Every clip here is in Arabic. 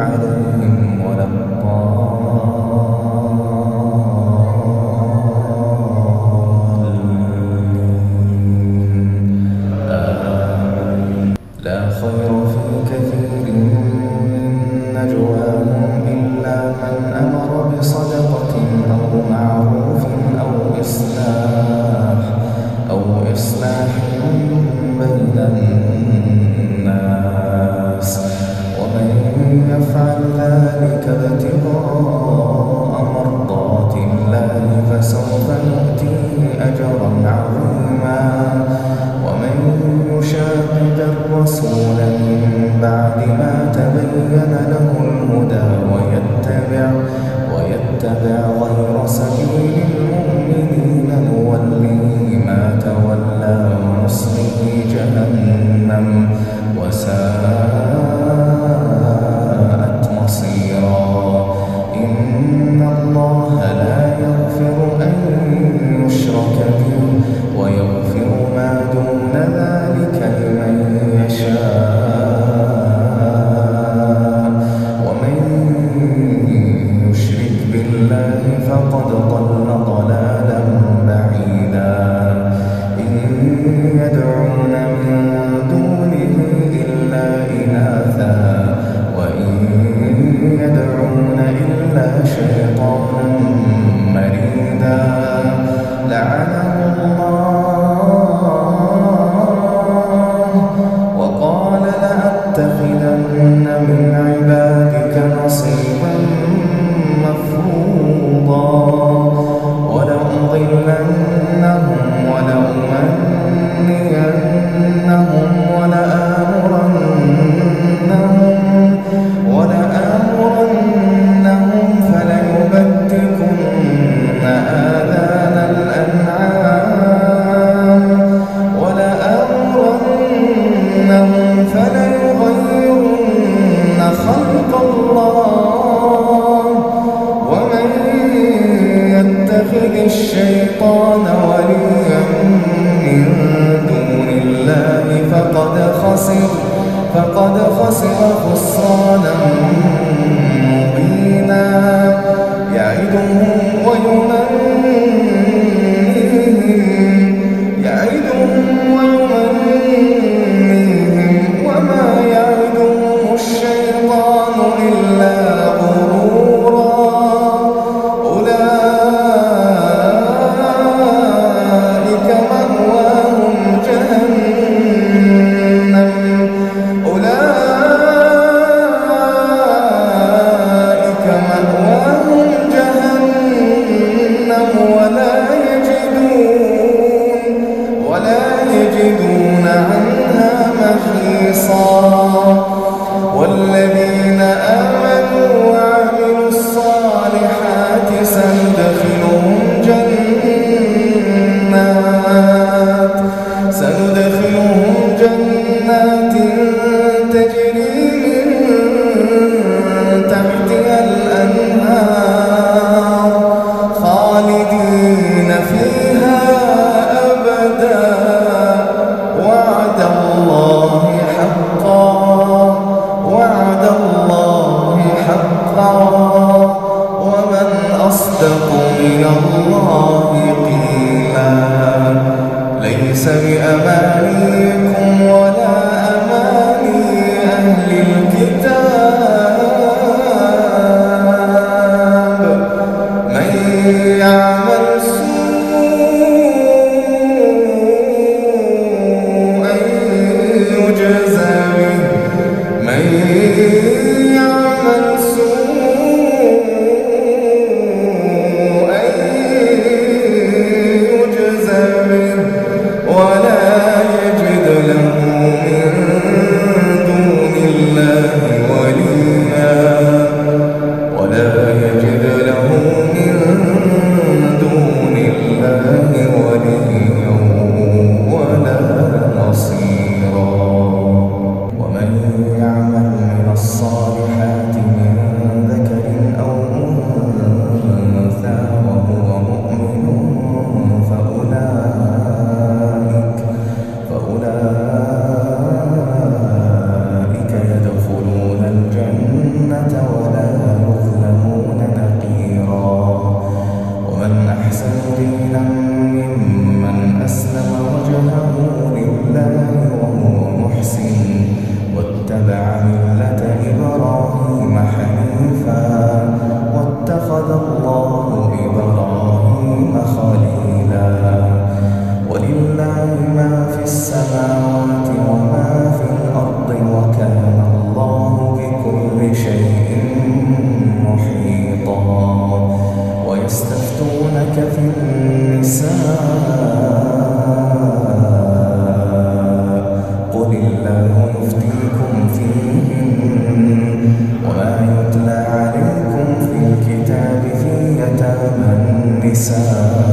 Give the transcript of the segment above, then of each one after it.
عليه الشيطان وليا من دون الله فقد خسر فقد خسر خسرانا مبينا. يعدهم فيها mesa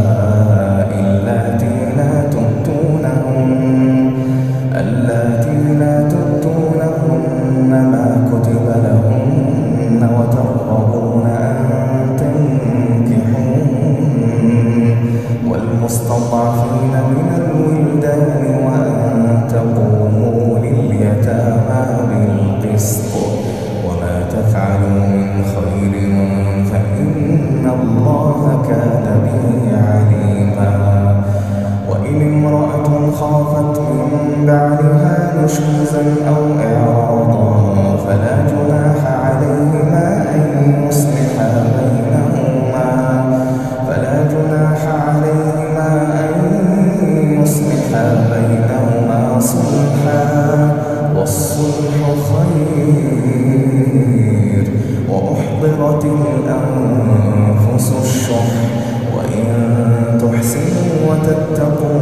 أو إعراضا فلا جناح عليهما أن يصلحا بينهما. فلا جناح عليهما أن يصلحا بينهما صلحا والصلح خير. وأحضرت الأنفس الشح وإن تحسنوا وتتقوا